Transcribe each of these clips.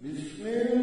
Vishnu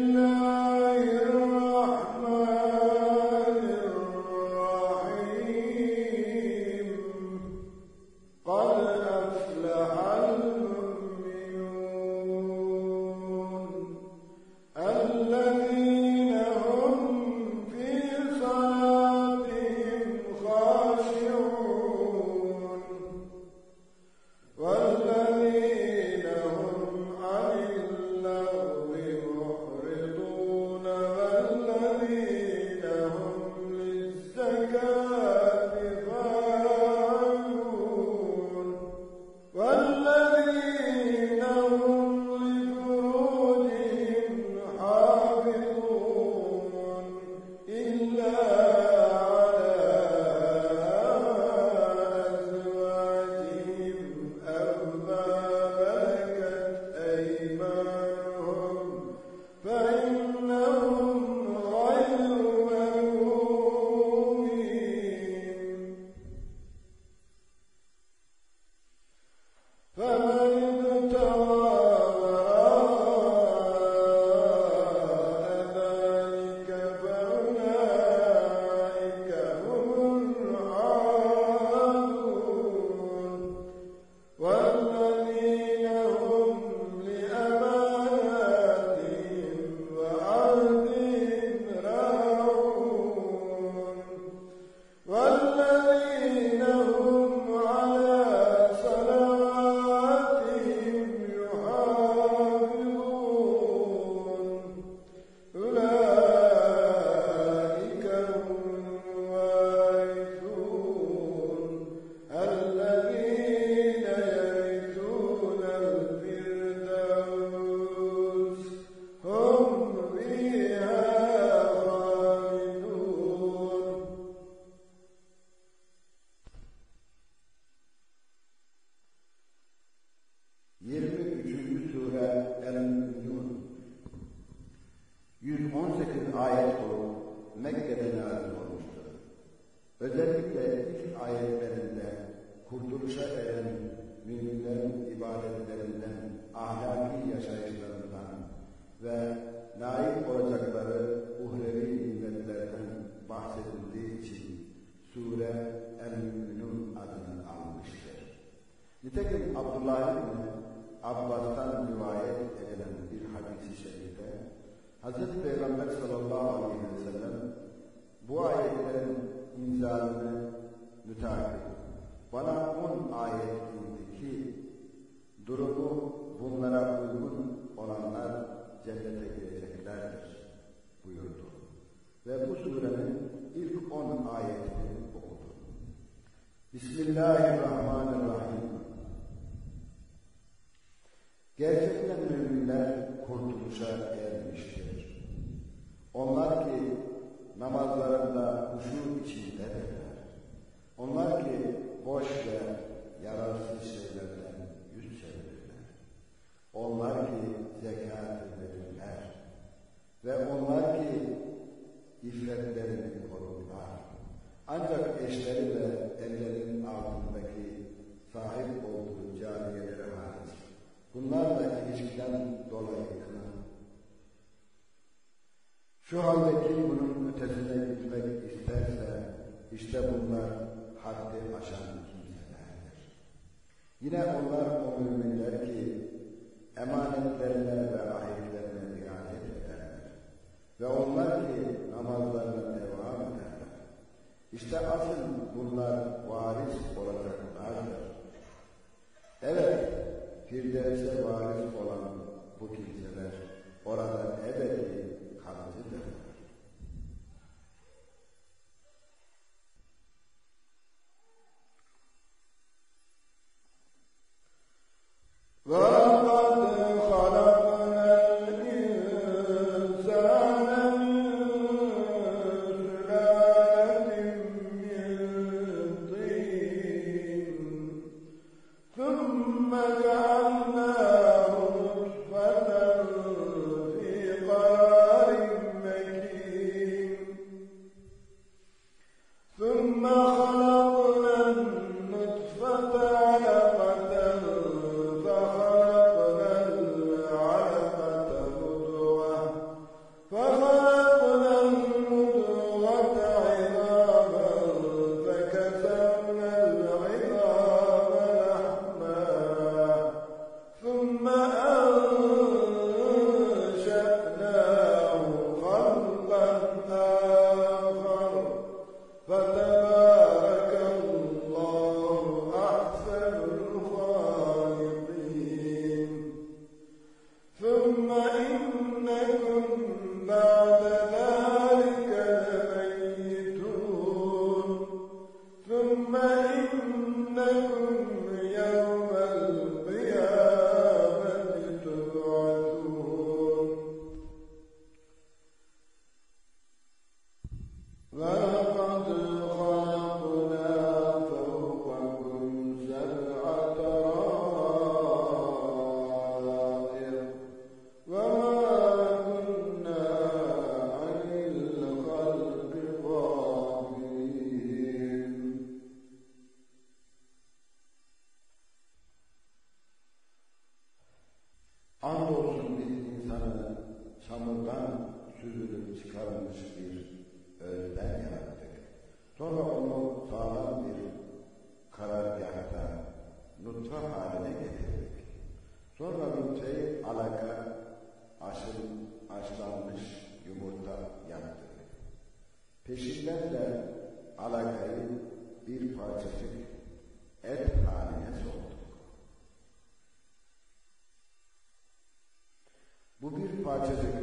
Bu bir parçacık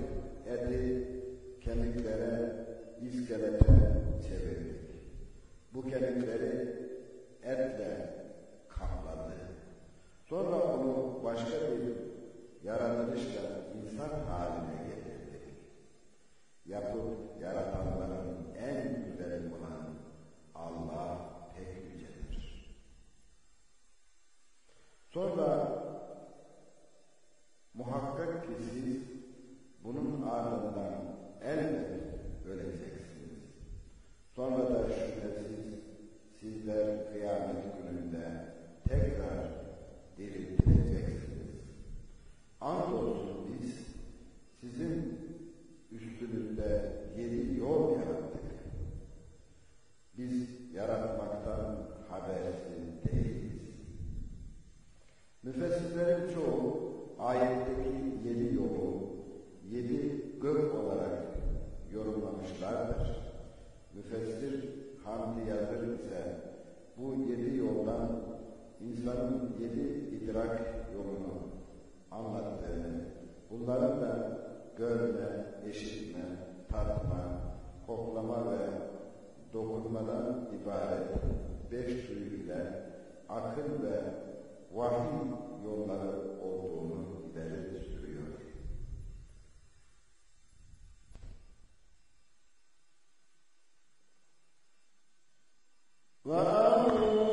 eti kemiklere, iskelete çevirdik. Bu kemikleri etle kapladı. Sonra onu başka bir yaratılışla insan haline getirdik. Yapıp yaratanların en güzeli olan Allah pek yücedir. Sonra muhakkak ki ardından elbet öleceksiniz. Sonra da şüphesiz sizler kıyamet gününde tekrar diriltileceksiniz. Andolsun biz sizin üstünüzde yedi yol yarattık. Biz yaratmaktan habersiz değiliz. Müfessirlerin çoğu ayetteki yedi yolu yedi gök olarak yorumlamışlardır. Müfessir Hamdi yazır ise bu yedi yoldan insanın yedi idrak yolunu anlattığını, bunların da görme, işitme, tatma, koklama ve dokunmadan ibaret beş duyu ile akıl ve vahiy yolları olduğunu ileri وأنزلنا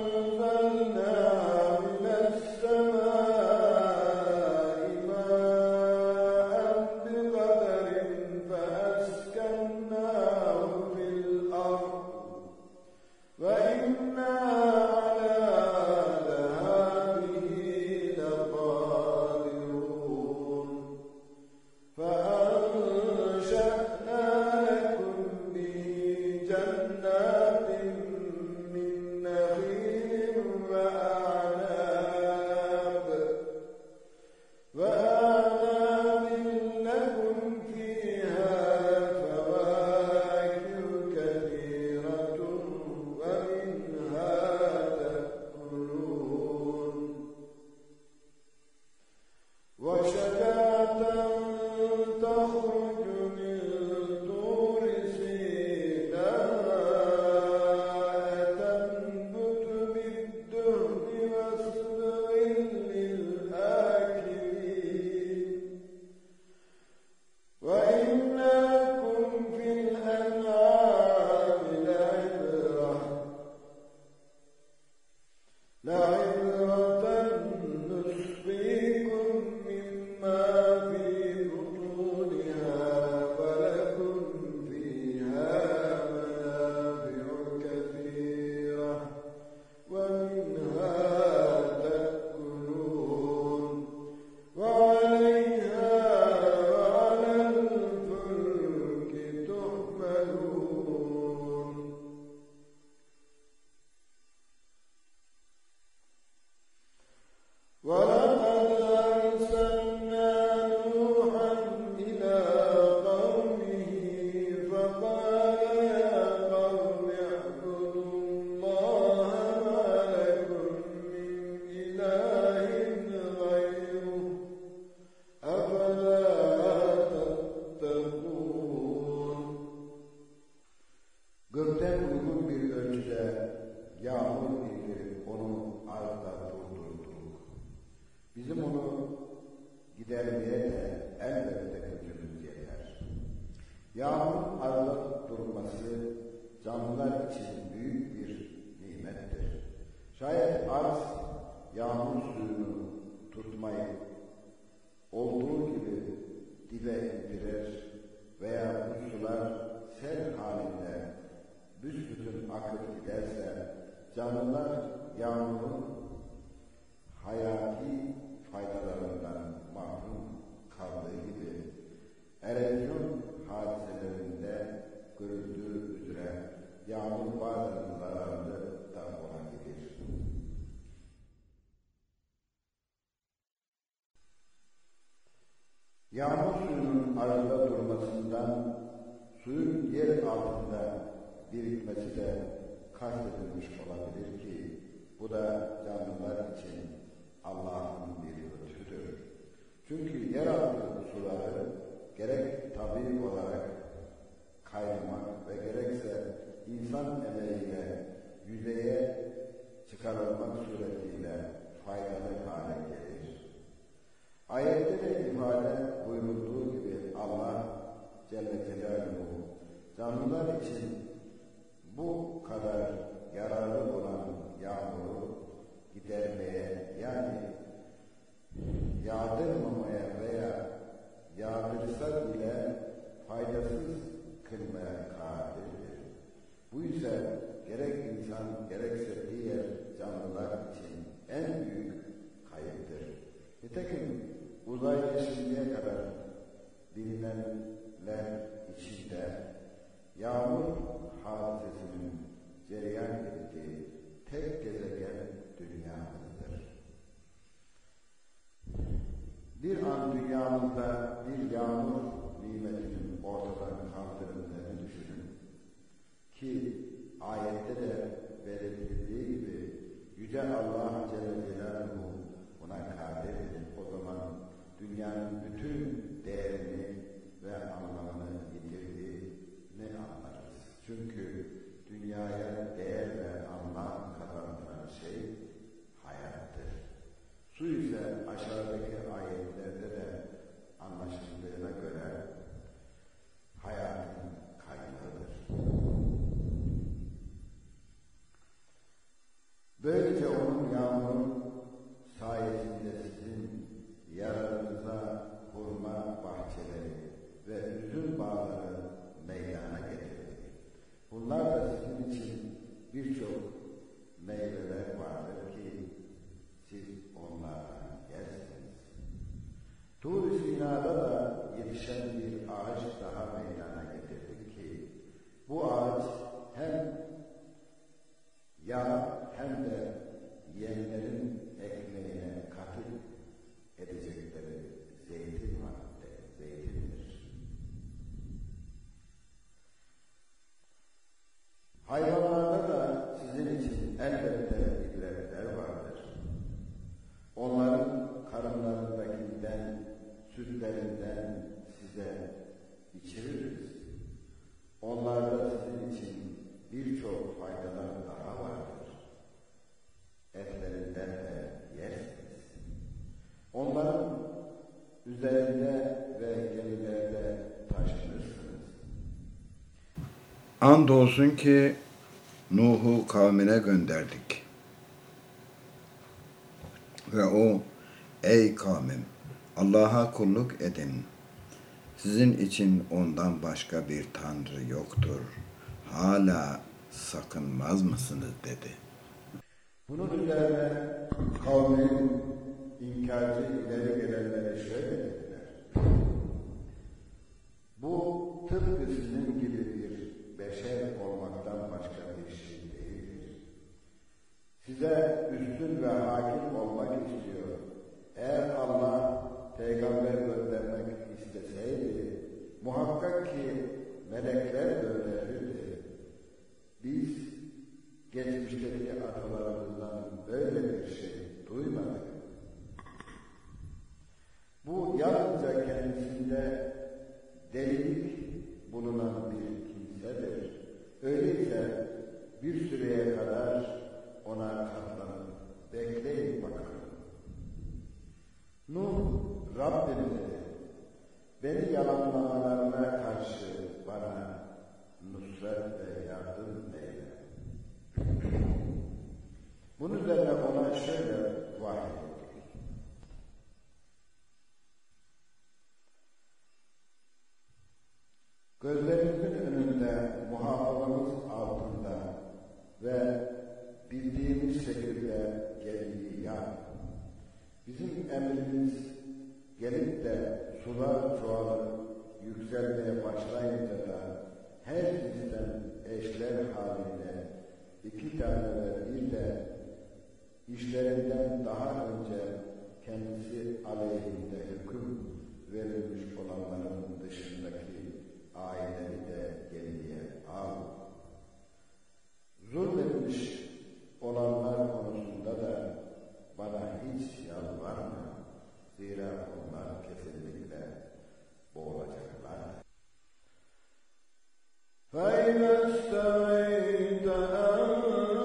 Andolsun ki Nuh'u kavmine gönderdik. Ve o, ey kavmim, Allah'a kulluk edin. Sizin için ondan başka bir tanrı yoktur. Hala sakınmaz mısınız dedi. Bunun üzerine kavmin beni yalanlamalarına karşı bana nusret ve yardım eyle. Bunun üzerine ona şöyle vahiy edilir. Gözlerimizin önünde, muhafazamız altında ve bildiğimiz şekilde gereği yap. Bizim emrimiz gelip de sular çoğalıp yükselmeye başlayınca da her cinsten eşler halinde iki tane ve bir de işlerinden daha önce kendisi aleyhinde hüküm verilmiş olanların dışındaki aileleri de geriye al. Zulmetmiş olanlar konusunda da bana hiç yalvarma. Zira onlar kesinlikle boğulacaklar. فَاِنَا اسْتَعِيْتَ اَنْ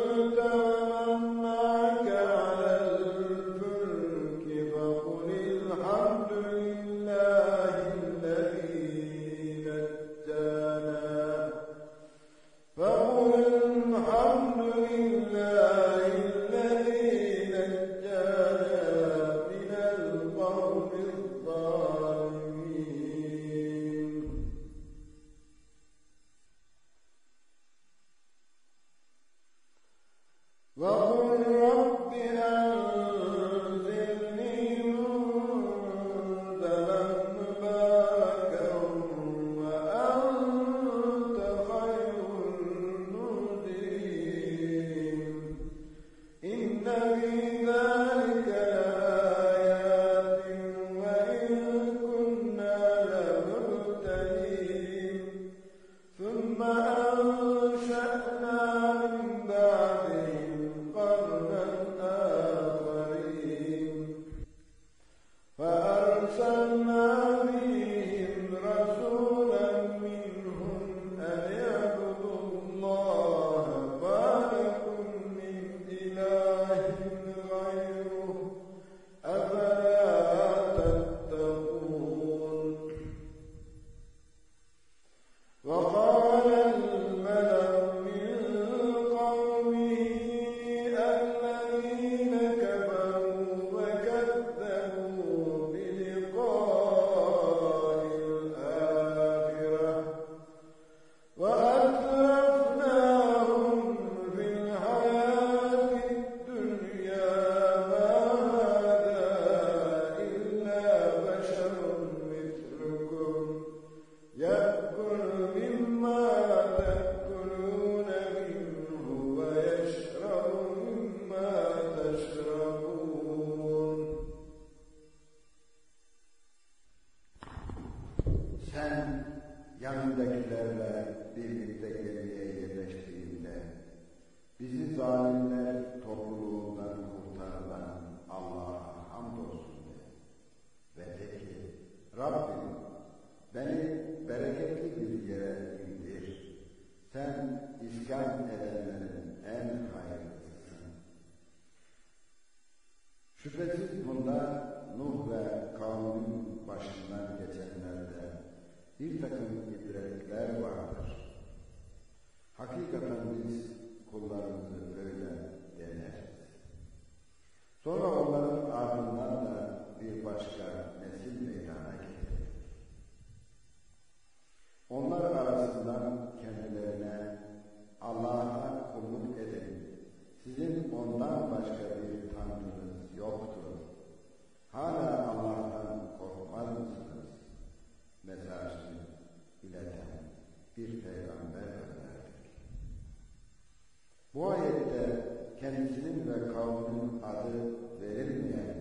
ispatı verilmeyen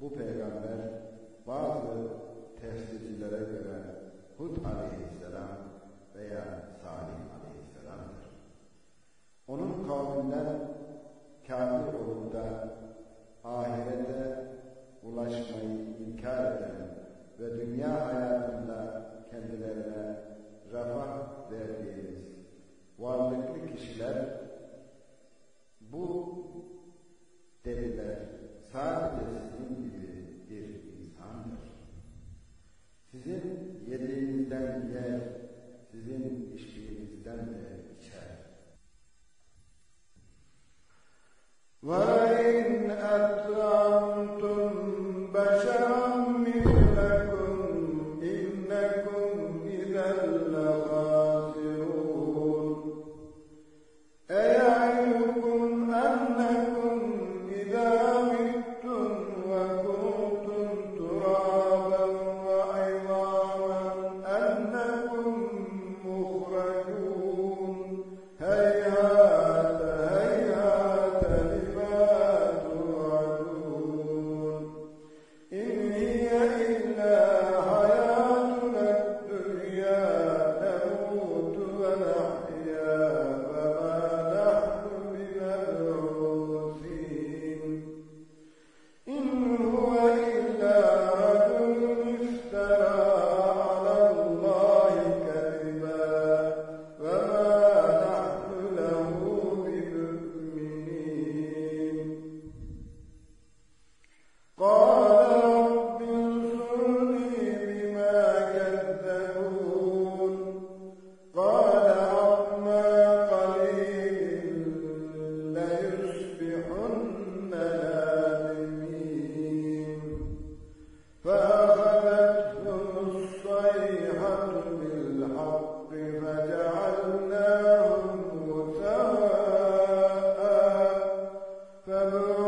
bu peygamber bazı tefsircilere göre Hud aleyhisselam veya Salih aleyhisselamdır. Onun kavminden kafir olup da ahirete ulaşmayı inkar eden ve dünya hayatında kendilerine refah verdiğimiz varlıklı kişiler bu develer sadece sizin gibi bir insandır. Sizin yediğinizden yer, sizin içtiğinizden de içer. وَاِنْ اَكْرَمْتُمْ بَشَرًا مِثْلَكُمْ فمن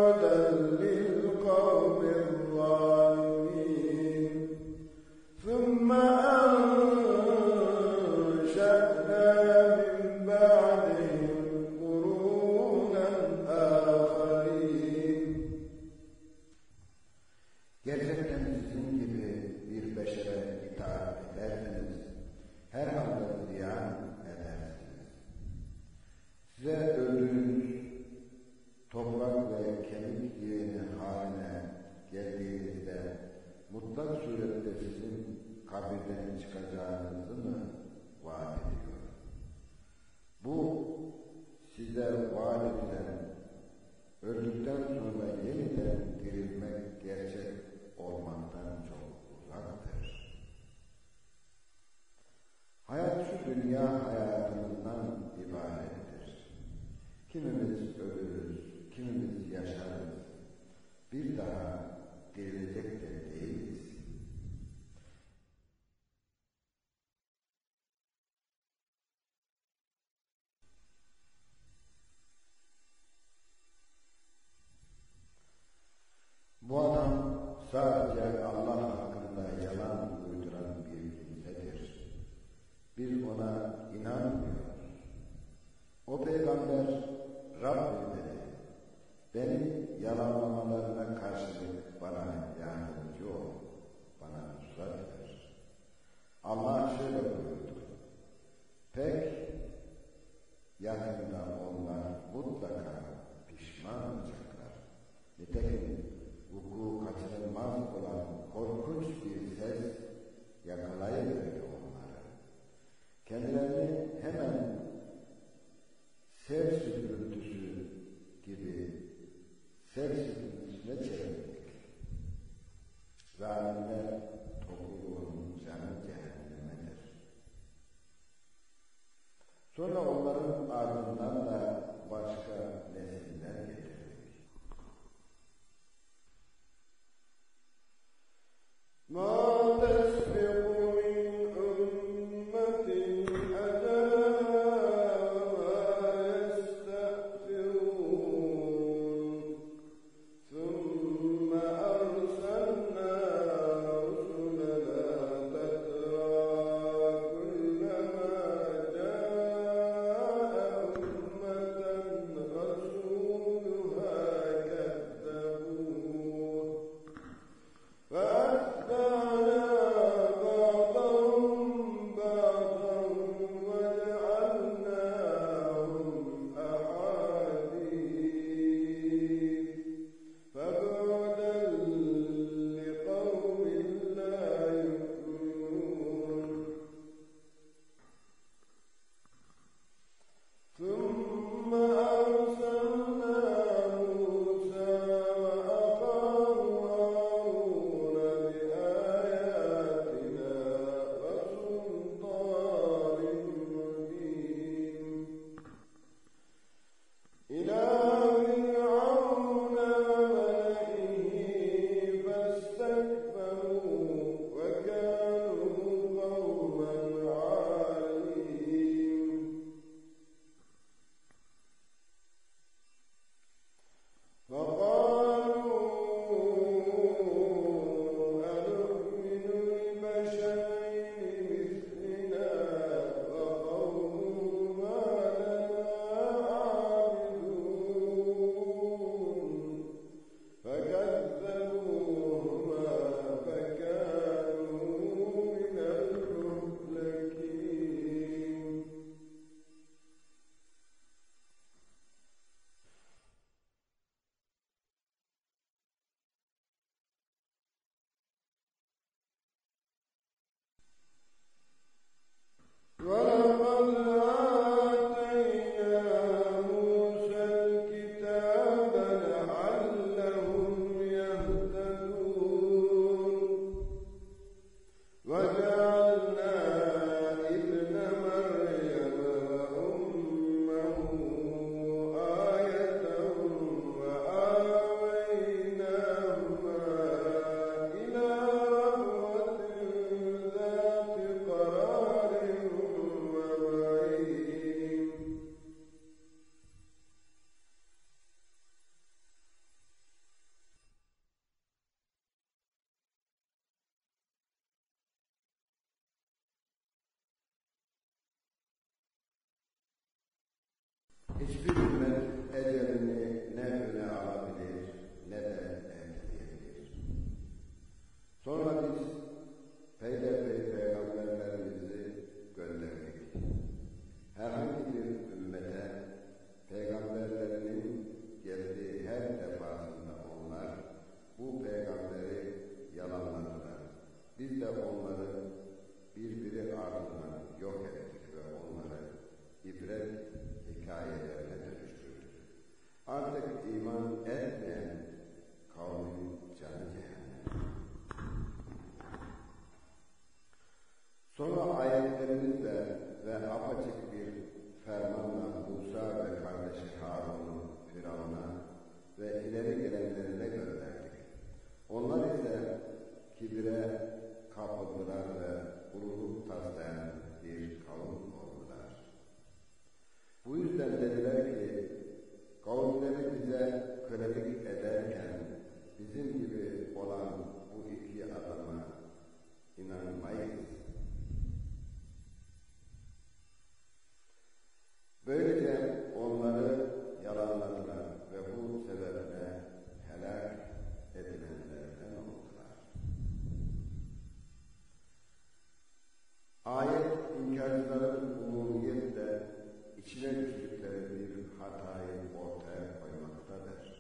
ortaya koymaktadır.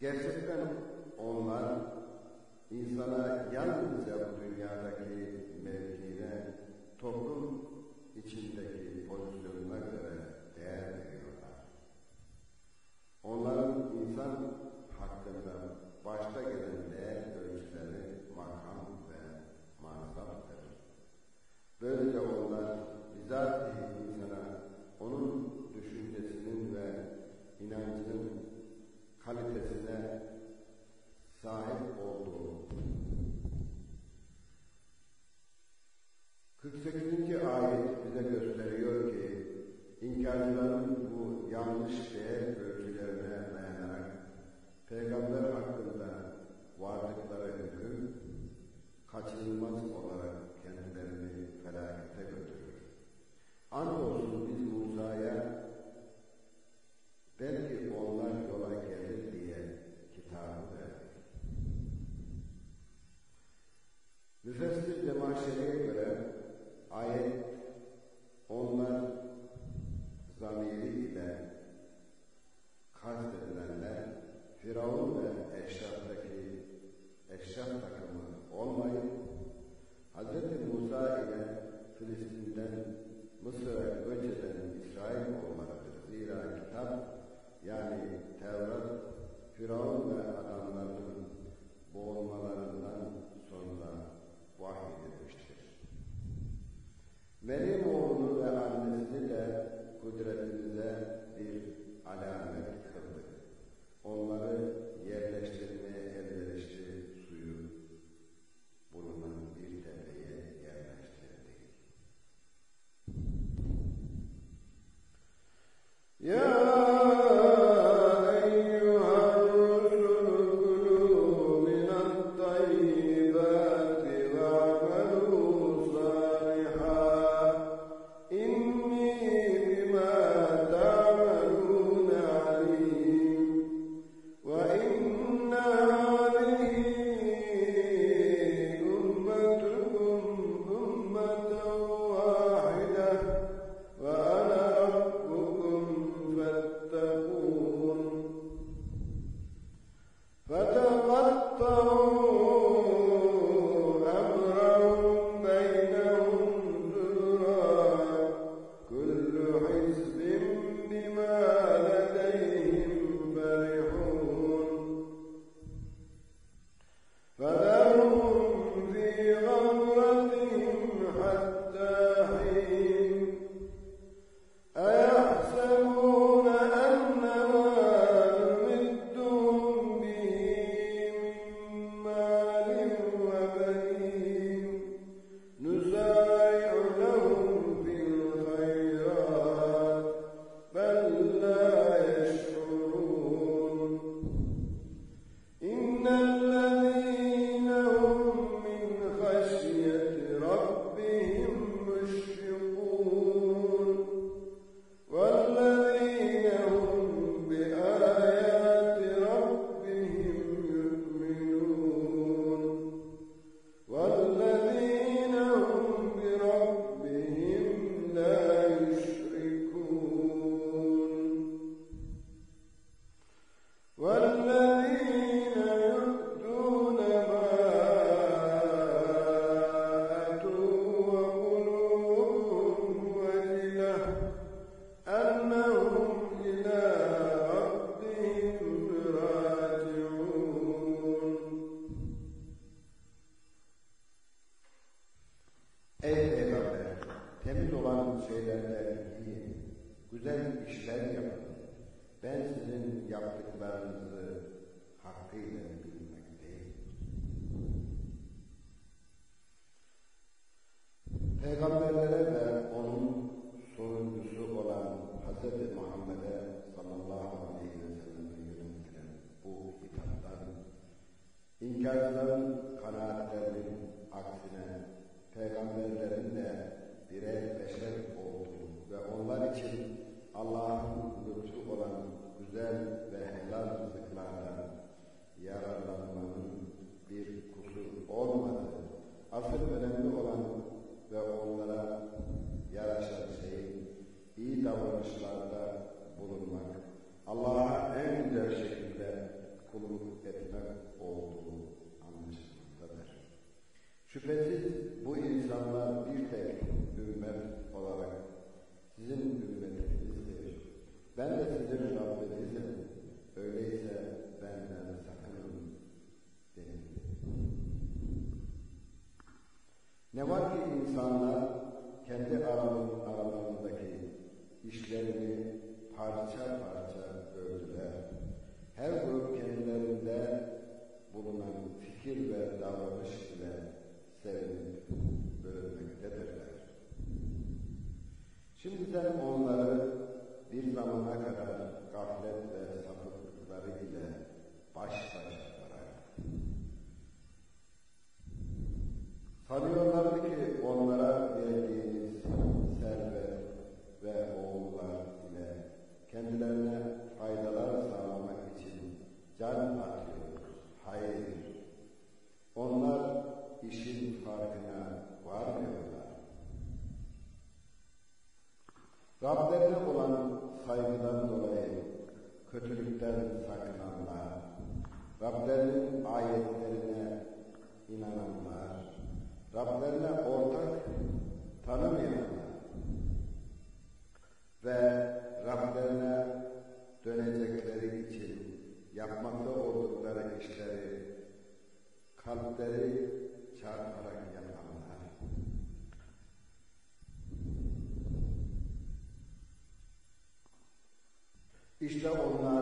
Gerçekten onlar insana yan kaçınılmaz olarak kendilerini felakete götürür. Andolsun biz Musa'ya belki onlar yola gelir diye kitabı verdik. Müfessir Cemaşeri'ye göre ayet onlar zamiriyle kastedilenler Firavun ve eşraftaki eşraf Gaza ile Filistin'den Mısır'a önceden İsrail olmaktadır. Zira kitap yani Tevrat, Firavun ve adamlarının boğulmalarından sonra vahyedilmiştir. Meryem oğlunu ve annesini de kudretimize bir alamet kıldık. Onları Yeah. Peygamberlere ve onun sorumlusu olan Hz. Muhammed'e sallallahu aleyhi ve selleme yöneltilen bu hitaptan inkarcıların kanaatlerinin aksine peygamberlerin de birer beşer olduğu ve onlar için Allah'ın lütfu olan güzel ve helal rızıklardan yararlanmanın bir kusur olmadığı, asıl önemli olan ve onlara yaraşan şeyin iyi davranışlarda bulunmak, Allah'a en güzel şekilde kulluk etmek olduğu anlaşılmaktadır. Şüphesiz bu insanlar bir tek ümmet olarak sizin ümmetinizdir. Ben de sizin Rabbinizim. Öyleyse Ne var ki insanlar kendi aralarındaki işlerini parça parça böldüler. Her grup kendilerinde bulunan fikir ve davranış ile sevinip bölünmektedirler. Şimdi sen onları bir zamana kadar gaflet ve sapıklıkları ile baş başa Sanıyorlardı ki onlara verdiğiniz servet ve oğullar ile kendilerine faydalar sağlamak için can atıyoruz. Hayır. Onlar işin farkına varmıyorlar. Rablerine olan saygıdan dolayı kötülükten sakınanlar, Rablerinin ayetlerine inananlar, Rablerine ortak tanımayanlar ve Rablerine dönecekleri için yapmakta oldukları işleri kalpleri çarparak yapanlar. İşte onlar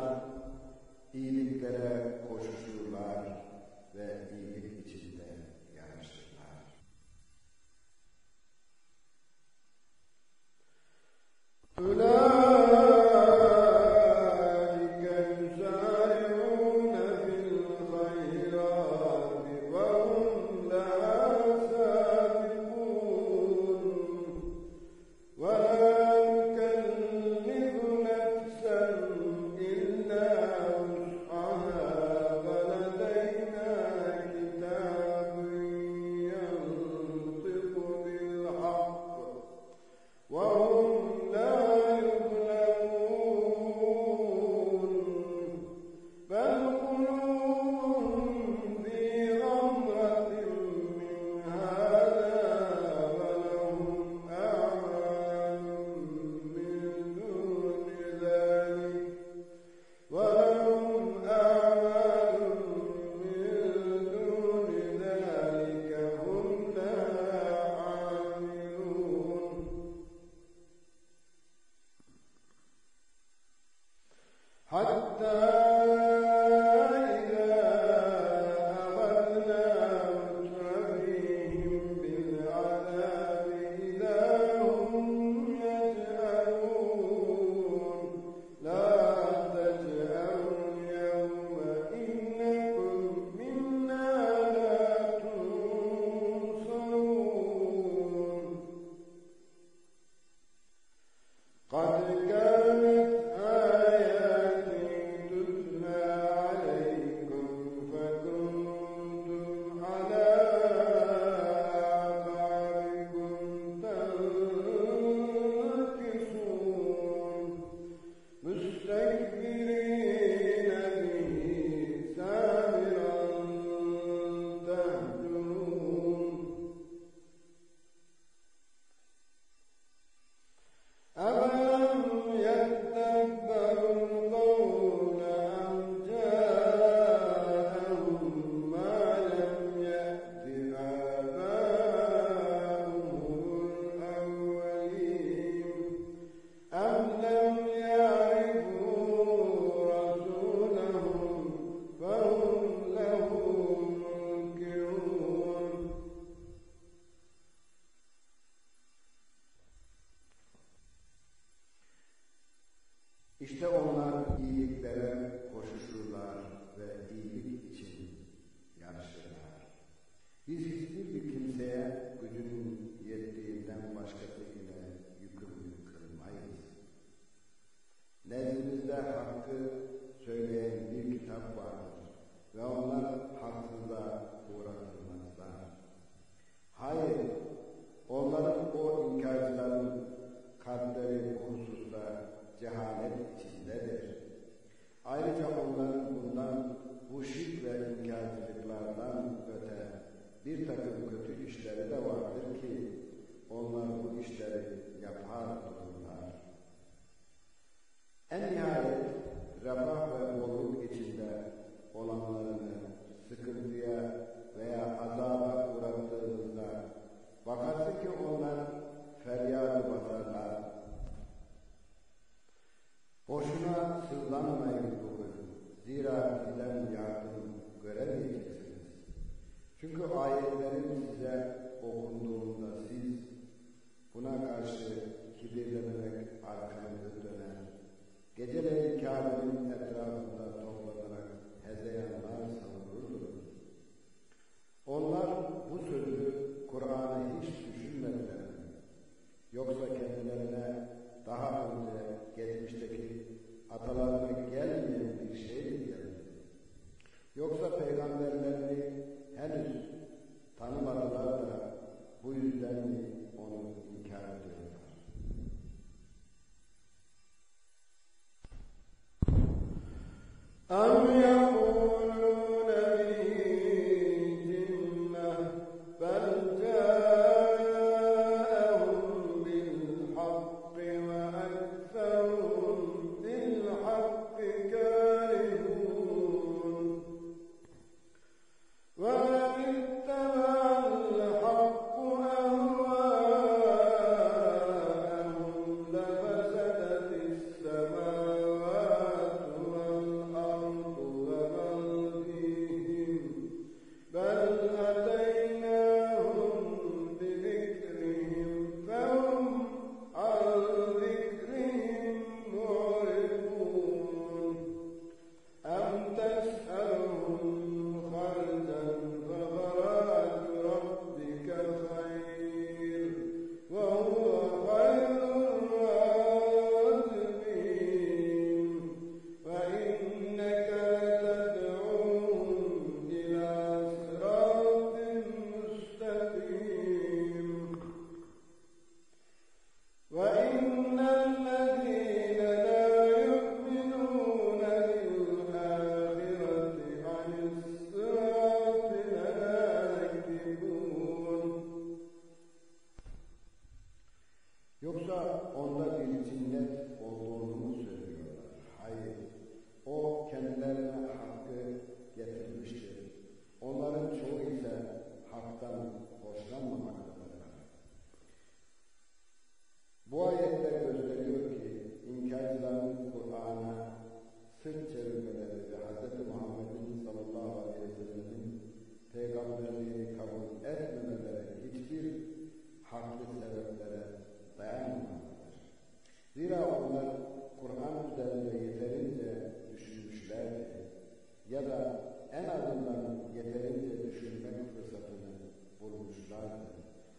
bulmuşlardı.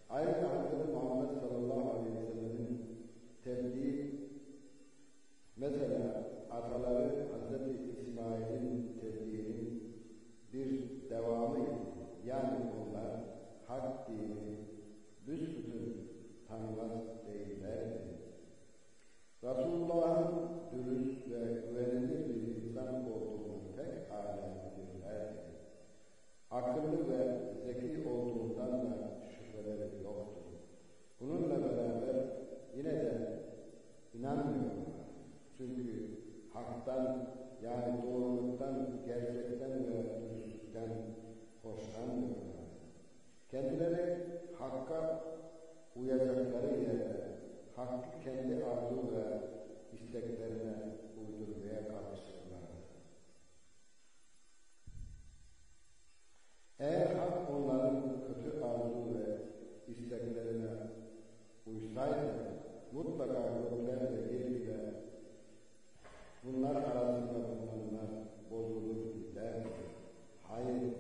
Ayrıca Hz. Muhammed sallallahu aleyhi ve sellemin tebliğ mesela ataları Hz. İsmail'in tebliğinin bir devamıydı. Yani onlar hak dini büsbütün tanımaz değillerdi. Resulullah'ın dürüst ve güvenilir bir insan olduğunu pek âlâ bilirlerdi. Akıllı ve zeki olduğundan da şüpheleri yoktu. Bununla beraber yine de inanmıyorlar. Çünkü haktan yani doğruluktan, gerçekten ve dürüstlükten hoşlanmıyorlar. Kendileri hakka uyacakları yerde hakkı kendi arzu ve isteklerine Eğer hak onların kötü arzu ve isteklerine uysaydı mutlaka gökler ve yer bile bunlar arasında bulunanlar bozulur derdi. Hayır,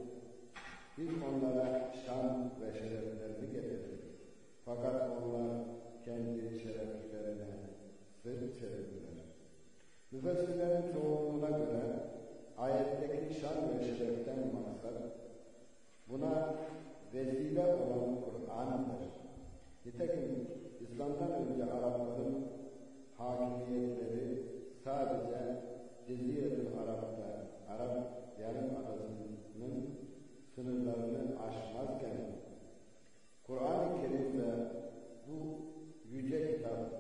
biz onlara şan ve şereflerini getirdik. Fakat onlar kendi şereflerine sırt çevirdiler. Müfessirlerin çoğunluğuna göre ayetteki şan ve şereften maksat Buna vesile olan Kur'an'dır. Nitekim İslam'dan önce Arapların hakimiyetleri sadece Cezire-ül Arap'ta, Arap Yarımadası'nın sınırlarını aşmazken Kur'an-ı Kerim'de bu yüce kitap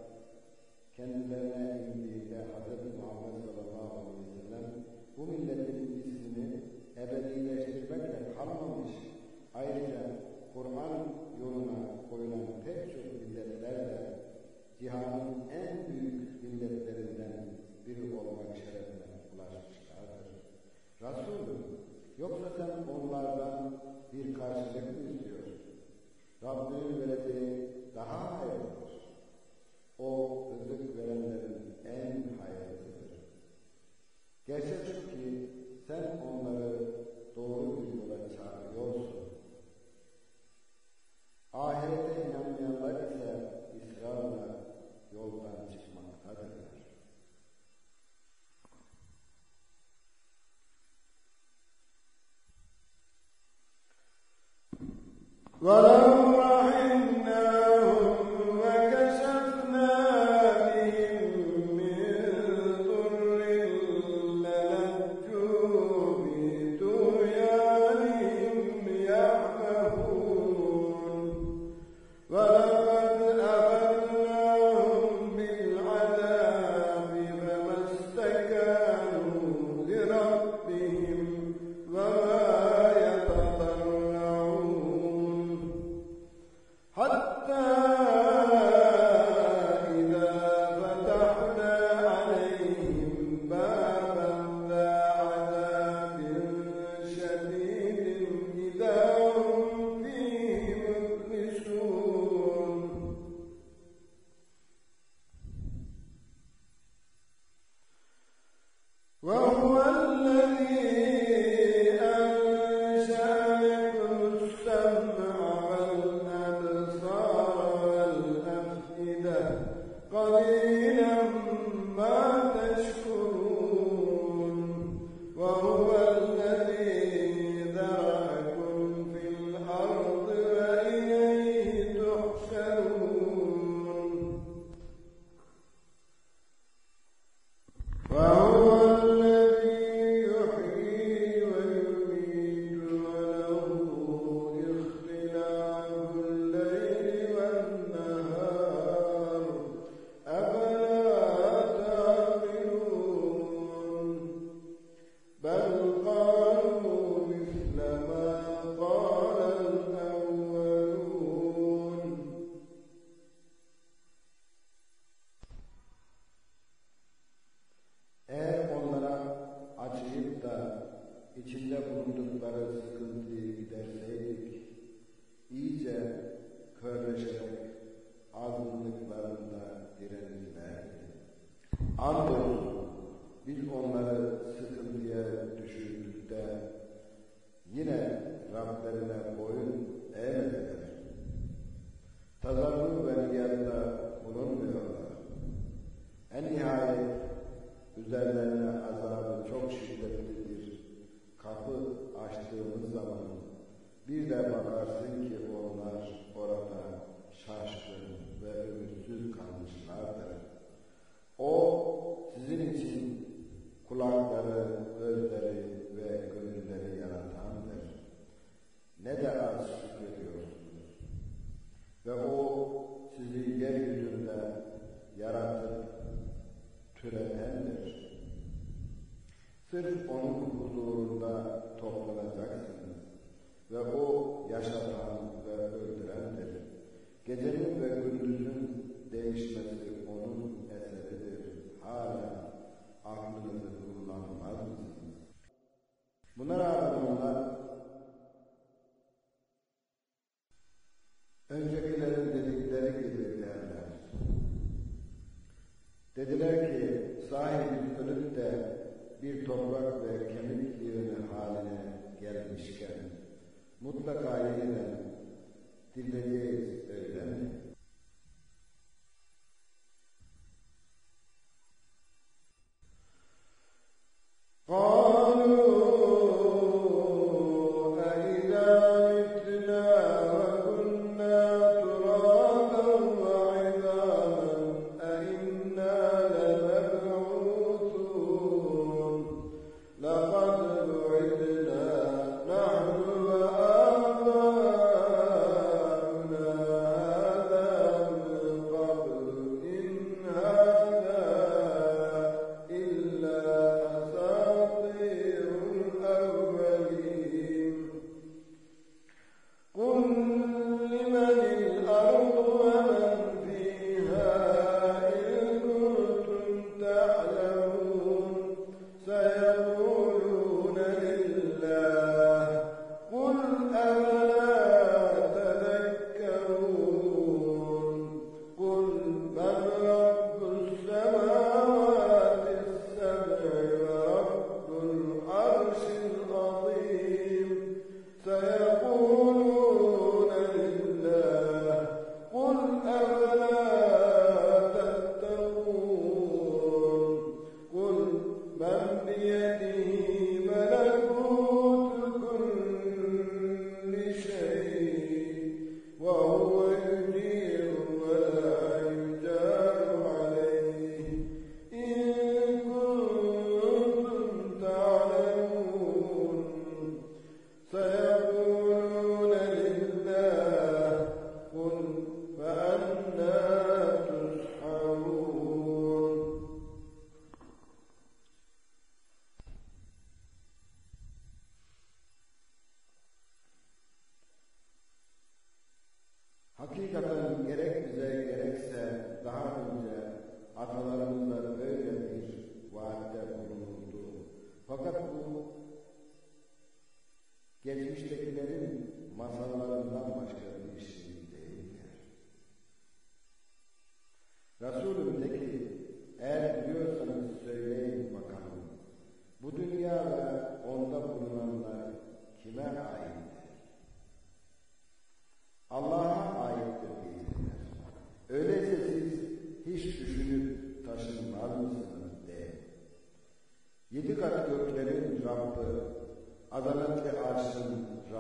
kendilerine indiğinde Hz. Muhammed sallallahu aleyhi ve sellem bu milletin ezberleştirmekle kalmamış, ayrıca Kur'an yoluna koyulan pek çok milletler de cihanın en büyük milletlerinden biri olmak şerefine ulaşmışlardır. Resulüm, yoksa sen onlardan bir karşılık mı istiyorsun? Rabbinin vereceği daha hayırlıdır. O rızık verenlerin en hayırlıdır. Gerçek Voilà.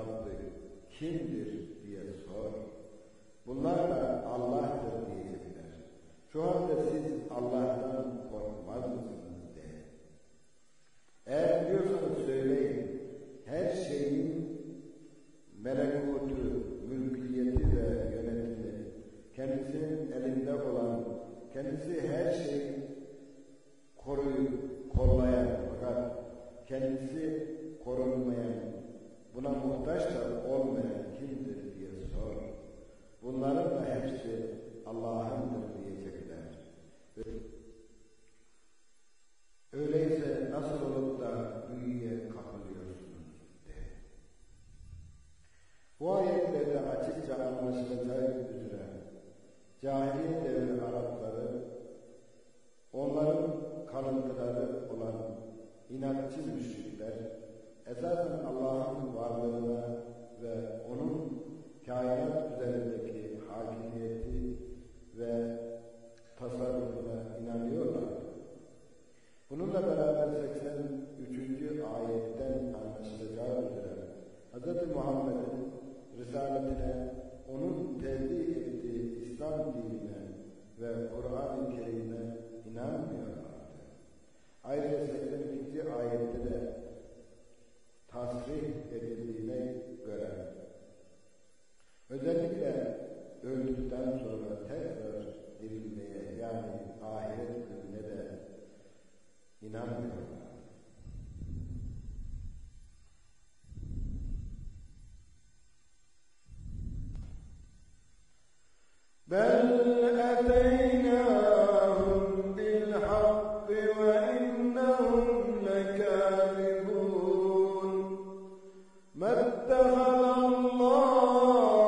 Arşın Rabbi kimdir diye sor. Bunlar da Allah'tır diyecekler. Şu halde siz Allah'tan korkmaz mısınız de. Eğer biliyorsanız söyleyin, her şeyin melekutu, mülkiyeti ve yönetimi, kendisinin elinde olan, kendisi her şeyi koruyup kollayan fakat kendisi korunmayan, buna muhtaç da olmayan kimdir diye sor. Bunların da hepsi Allah'ındır diyecekler. Öyleyse nasıl olup da büyüye kapılıyorsunuz de. Bu ayetlerde açıkça anlaşılacağı üzere cahiliye devri Arapları onların kalıntıları olan inatçı müşrikler esasen Allah'ın varlığına ve onun kainat üzerindeki hakimiyeti ve tasarrufuna inanıyorlar. Bununla beraber 83. ayetten anlaşılacağı üzere Hz. Muhammed'in risaletine, onun tebliğ ettiği İslam dinine ve Kur'an-ı Kerim'e inanmıyorlardı. Ayrıca 82. ayette de tasrih edildiğine göre özellikle öldükten sonra tekrar dirilmeye yani ahiret gününe de inanmıyorlar. بل أتيناهم بالحق وإنهم لكاذبون ما اتخذ الله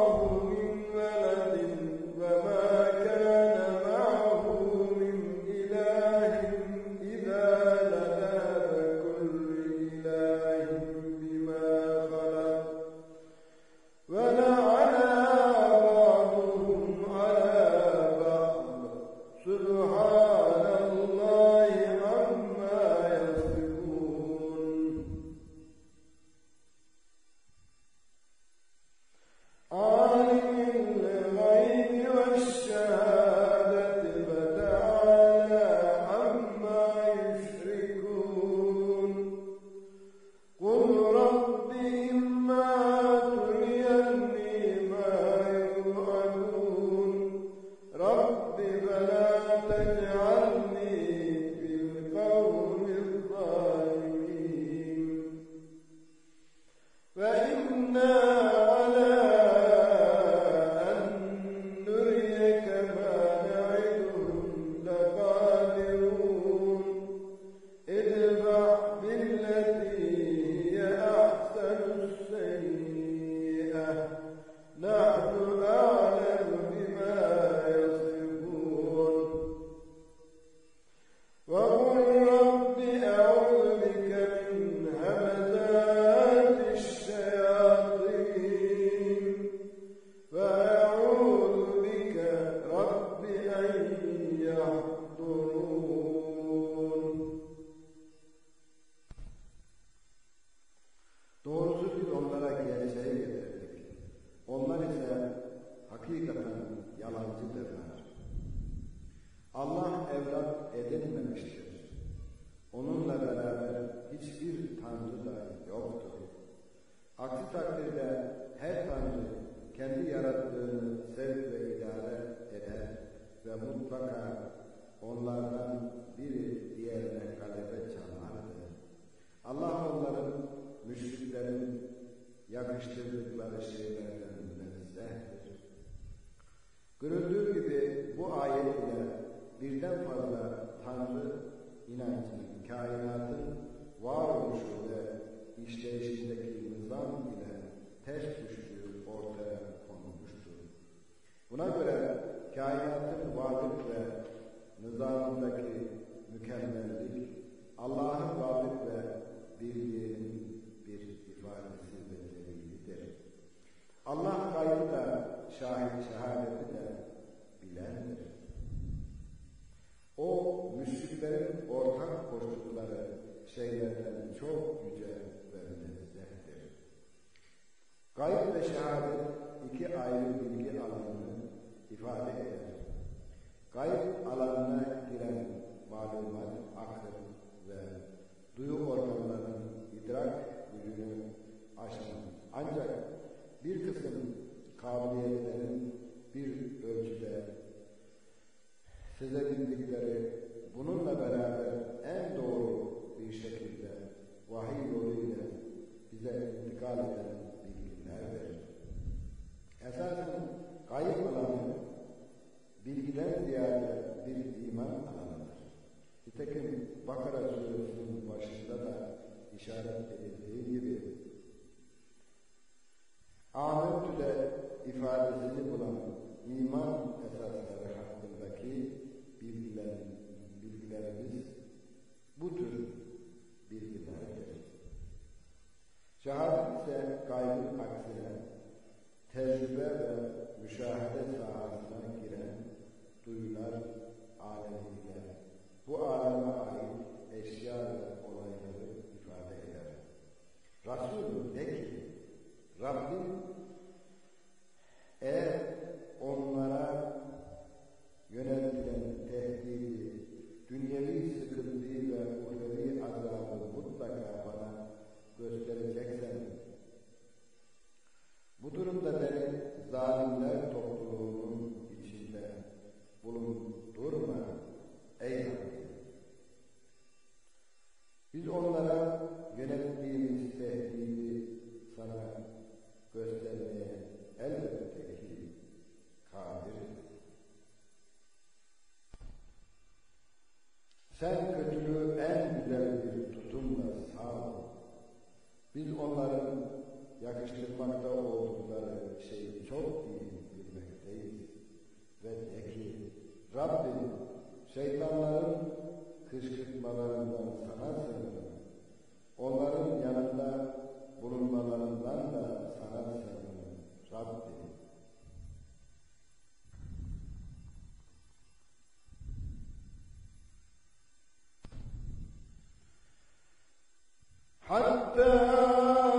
ters düştüğü ortaya konulmuştur. Buna göre kainatın varlık ve nizamındaki mükemmellik Allah'ın varlık ve birliğinin bir ifadesi ve delilidir. Allah gaybı da şahit şehadeti de bilendir. O müşriklerin ortak koştukları şeylerden çok yüce. Gayb ve şehadet iki ayrı bilgi alanını ifade eder. Gayb alanına giren malumat, akıl ve duyu organlarının idrak gücünü aşan ancak bir kısım kabiliyetlerin bir ölçüde sezebildikleri bununla beraber en doğru bir şekilde vahiy yoluyla bize intikal eden verir. Esasen kayıp alanı bilgiden ziyade bir iman alanıdır. Nitekim Bakara suresinin başında da işaret edildiği gibi Ahmetü'de ifadesini bulan iman esasları hakkındaki bilgiler, bilgilerimiz bu tür Şehadet ise gaybın aksine tecrübe ve müşahede sahasına giren duyular alemiyle bu aleme ait eşya ve olayları ifade eder. Resulü de ki Rabbim eğer onlara yöneltilen tehdidi, dünyevi sıkıntıyı ve uhrevi azabı mutlaka göstereceksen, bu durumda beni zalimler topluluğunun içinde bulundurma ey Rabbi. Biz onlara yönelttiğimiz tehdidi sana göstermeye elbette ki kadiriz. Sen kötülüğü en güzel bir tutumla sağ ol. Biz onların yakıştırmakta oldukları şeyi çok iyi bilmekteyiz. Ve de ki Rabbim şeytanların kışkırtmalarından sana sığınırım. Onların yanında bulunmalarından da sana sığınırım. Rabbim. حتى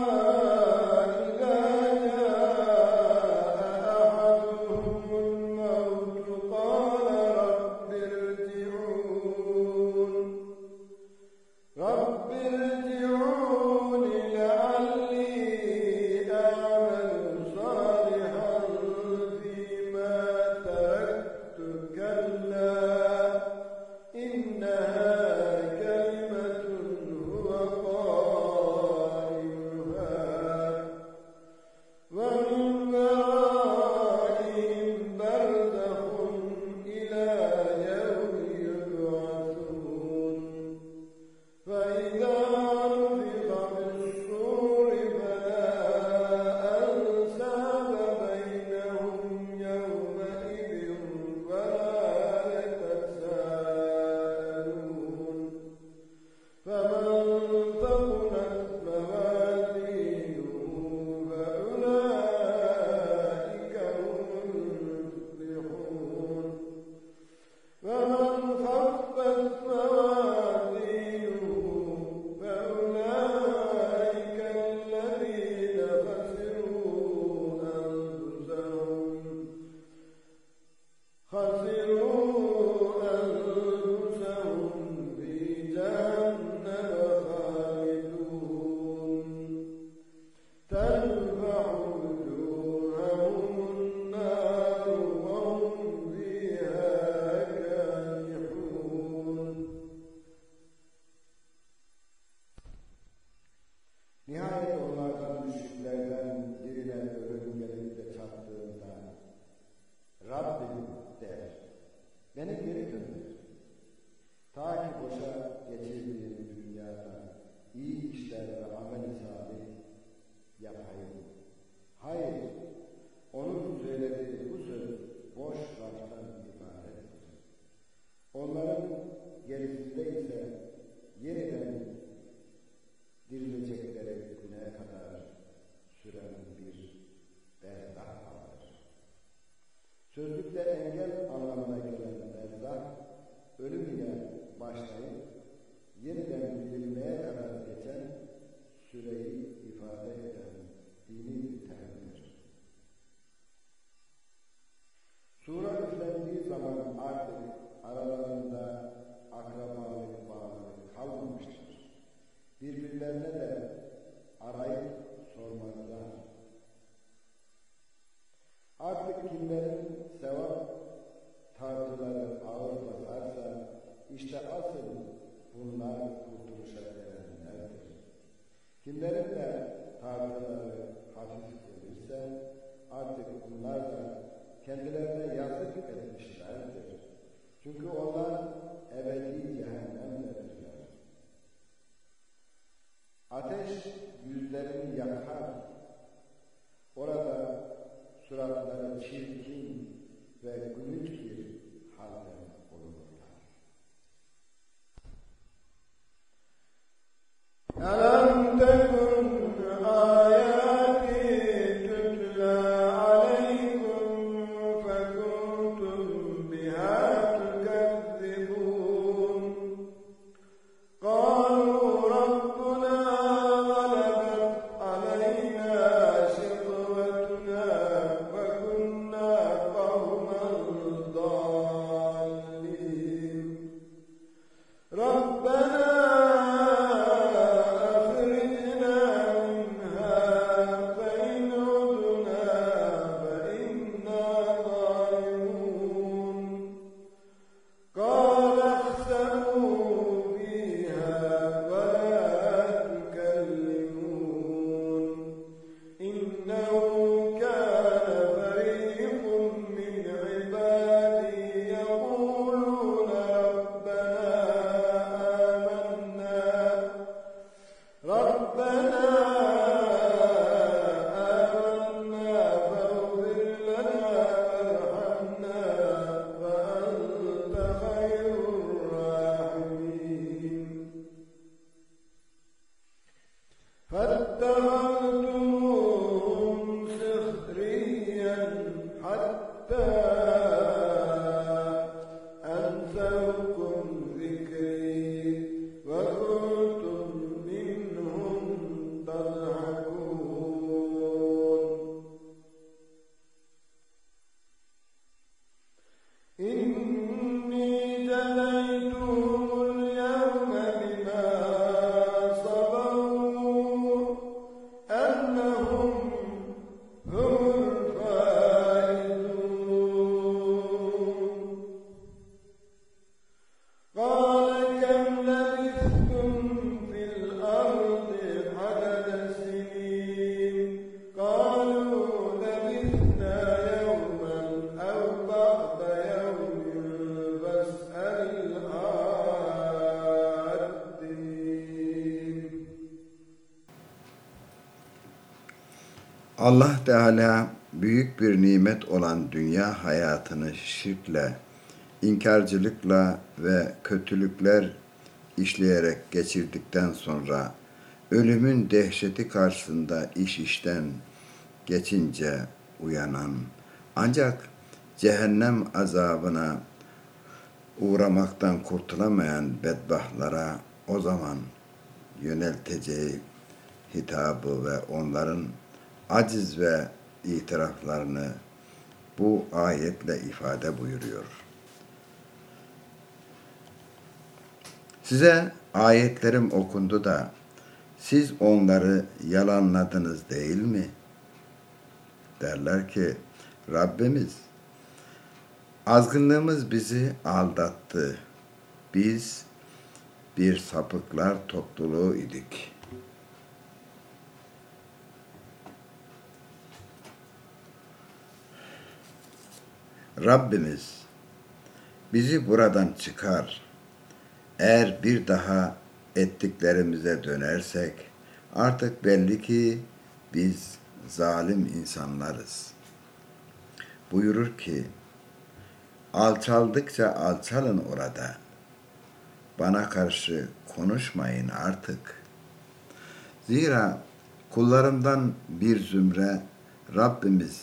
Allah Teala büyük bir nimet olan dünya hayatını şirkle, inkarcılıkla ve kötülükler işleyerek geçirdikten sonra ölümün dehşeti karşısında iş işten geçince uyanan ancak cehennem azabına uğramaktan kurtulamayan bedbahtlara o zaman yönelteceği hitabı ve onların aciz ve itiraflarını bu ayetle ifade buyuruyor. Size ayetlerim okundu da siz onları yalanladınız değil mi? Derler ki Rabbimiz azgınlığımız bizi aldattı. Biz bir sapıklar topluluğu idik.'' Rabbimiz bizi buradan çıkar. Eğer bir daha ettiklerimize dönersek artık belli ki biz zalim insanlarız. Buyurur ki alçaldıkça alçalın orada. Bana karşı konuşmayın artık. Zira kullarımdan bir zümre Rabbimiz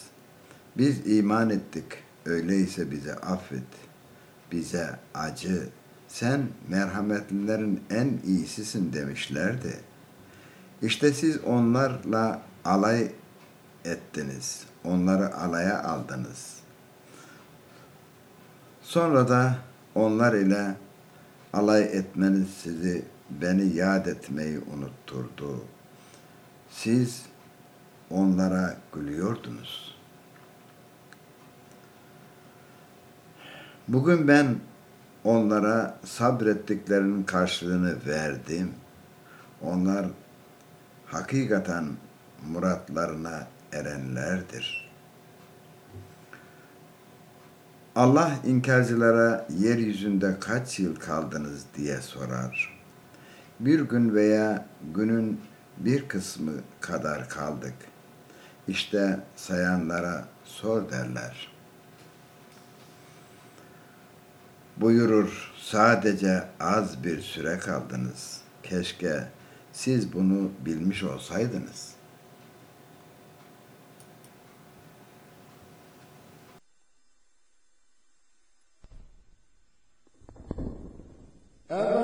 biz iman ettik.'' Öyleyse bize affet. Bize acı. Sen merhametlilerin en iyisisin demişlerdi. İşte siz onlarla alay ettiniz. Onları alaya aldınız. Sonra da onlar ile alay etmeniz sizi beni yad etmeyi unutturdu. Siz onlara gülüyordunuz. Bugün ben onlara sabrettiklerinin karşılığını verdim. Onlar hakikaten muratlarına erenlerdir. Allah inkarcılara yeryüzünde kaç yıl kaldınız diye sorar. Bir gün veya günün bir kısmı kadar kaldık. İşte sayanlara sor derler. buyurur sadece az bir süre kaldınız. Keşke siz bunu bilmiş olsaydınız. Evet.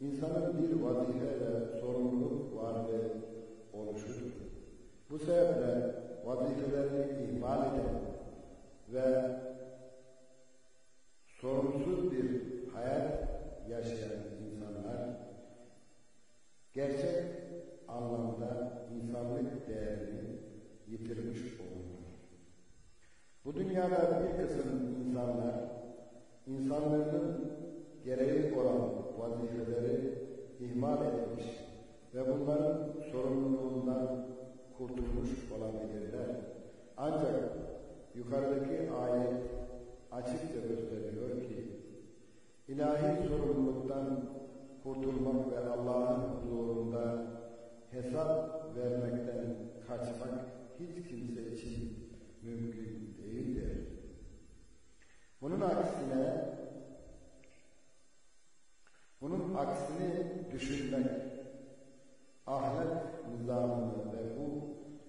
İnsanın bir vazife ve sorumluluk varlığı oluşudur. Bu sebeple vazifelerini ihmal eden ve sorumsuz bir hayat yaşayan insanlar gerçek anlamda insanlık değerini yitirmiş olurlar. Bu dünyada bir kısım insanlar insanlığının gereği olan vazifeleri ihmal etmiş ve bunların sorumluluğundan kurtulmuş olabilirler. Ancak yukarıdaki ayet açıkça gösteriyor ki ilahi sorumluluktan kurtulmak ve Allah'ın huzurunda hesap vermekten kaçmak hiç kimse için mümkün değildir. Bunun aksine bunun aksini düşünmek ahlak nizamını ve bu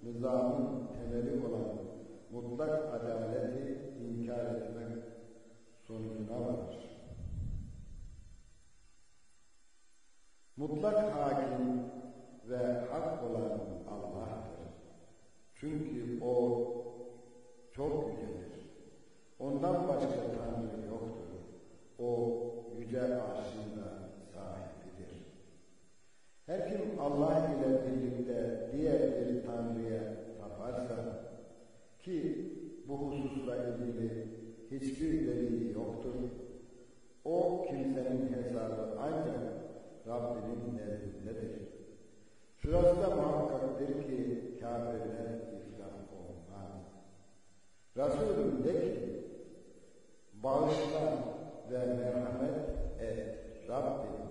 nizamın temeli olan mutlak adaleti inkar etmek sonucuna varır. Mutlak hakim ve hak olan Allah'tır. Çünkü O çok yücedir. Ondan başka Tanrı yoktur. O yüce arşında. Her kim Allah ile birlikte diğer bir tanrıya taparsa ki bu hususla ilgili hiçbir delili yoktur. O kimsenin hesabı ancak Rabbinin nezdindedir. Şurası da muhakkaktır ki kafirler iflah olmaz. Resulüm de ki bağışla ve merhamet et Rabbim.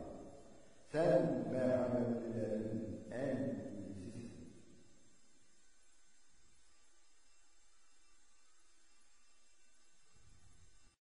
Sen merhametlilerin en